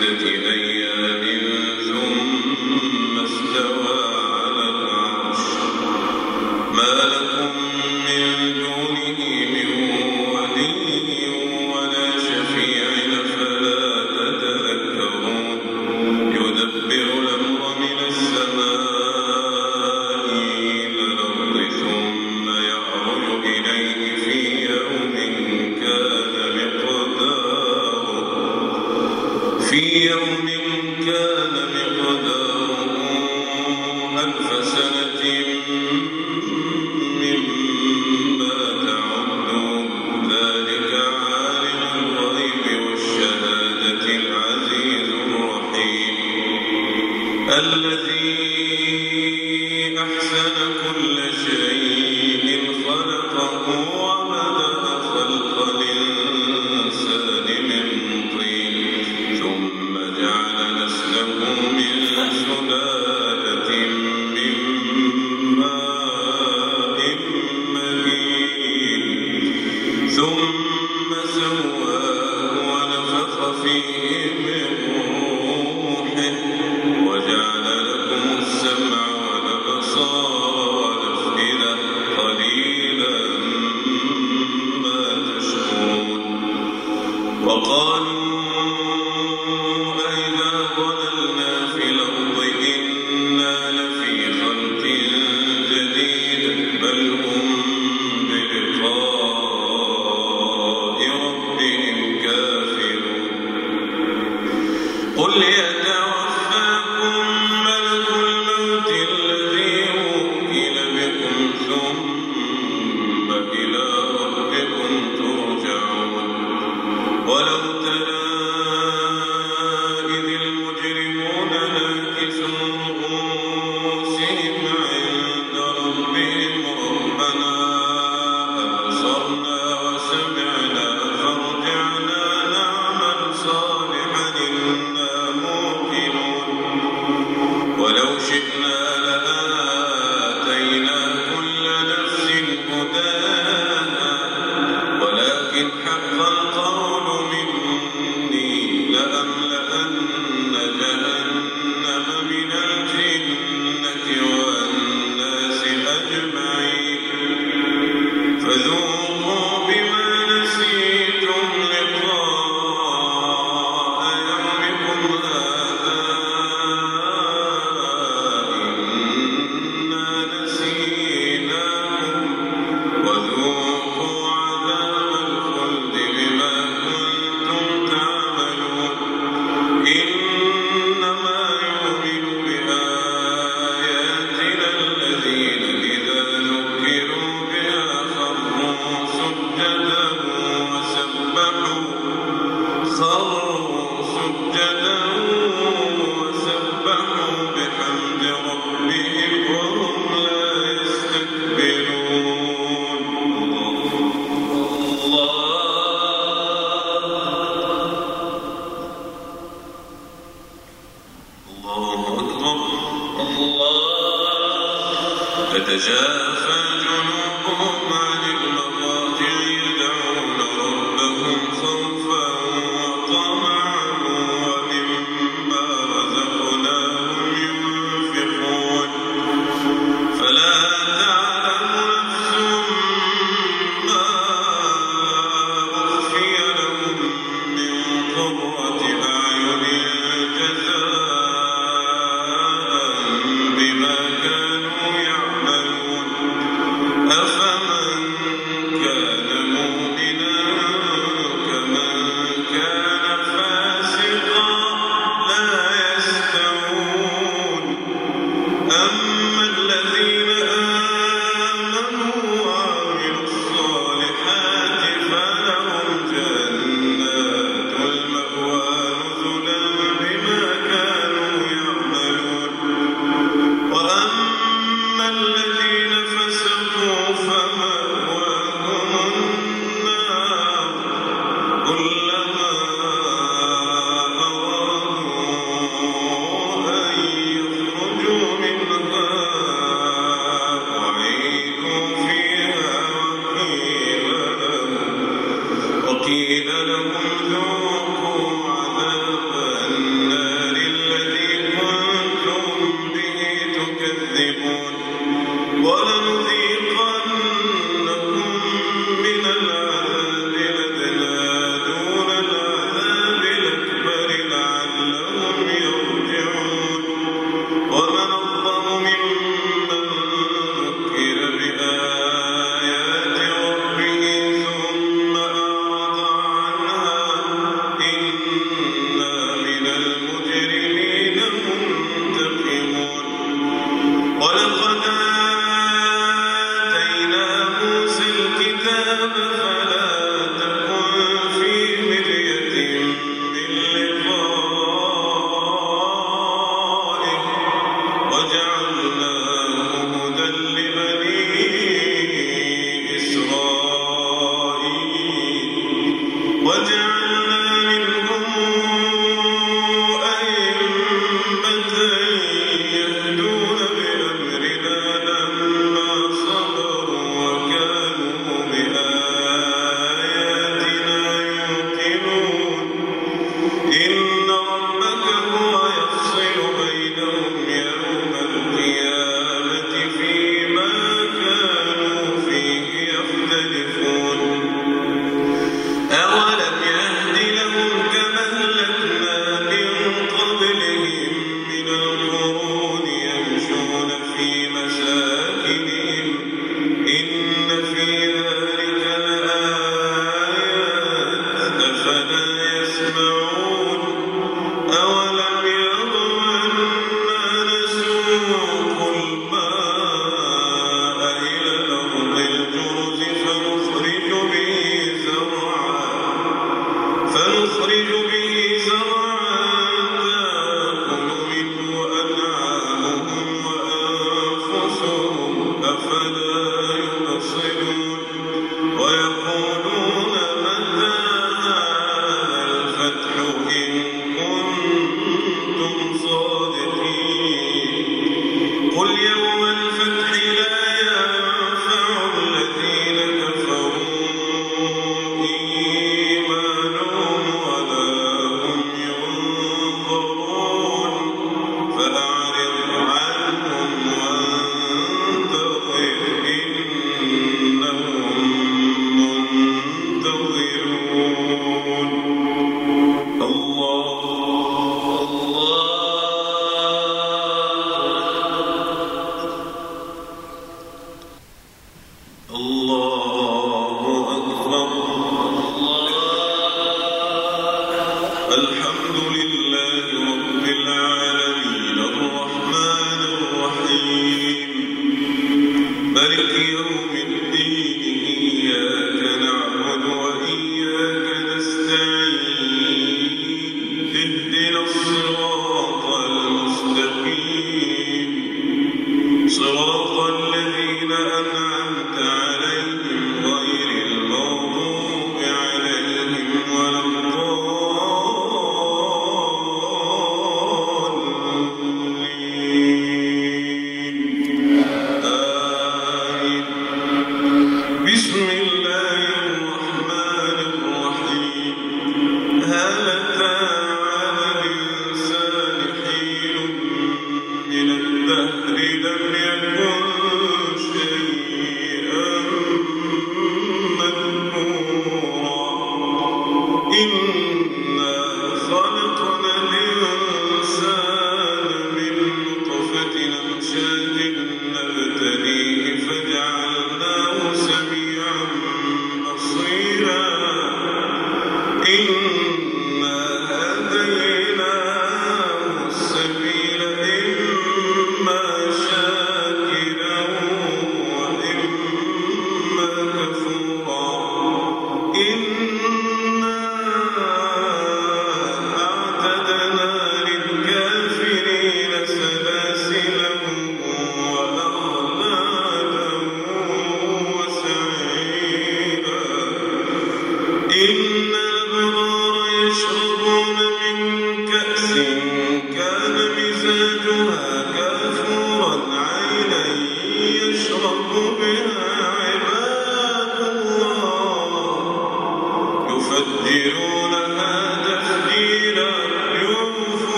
de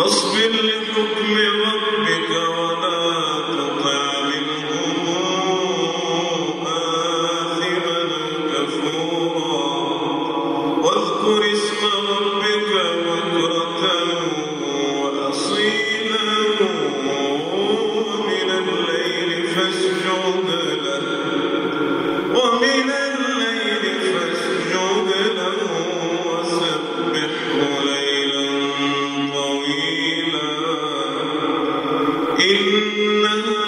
فاصبر لحكم إن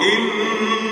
إن